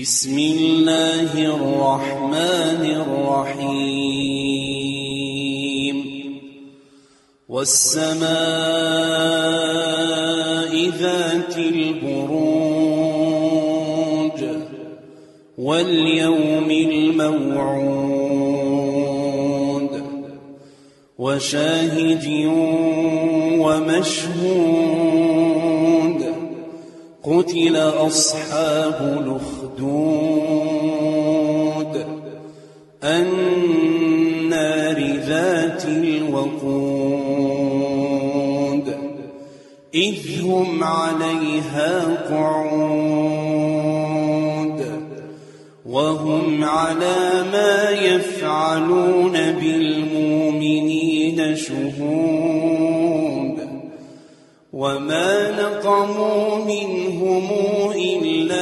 بسم الله الرحمن الرحيم. والسماء ذات البروج واليوم الموعود. وشاهد ومشهود. قتل أصحاب الأخدود النار ذات الوقود إذ هم عليها قعود وهم على ما يفعلون بالمؤمنين شهود وما نقموا منهم إلا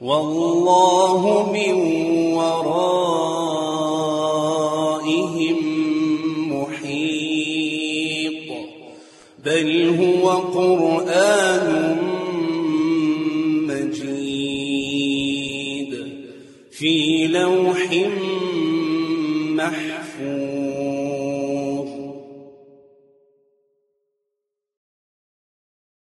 والله من ورائهم محيط. بل هو قرآن مجيد في لوح محفوظ.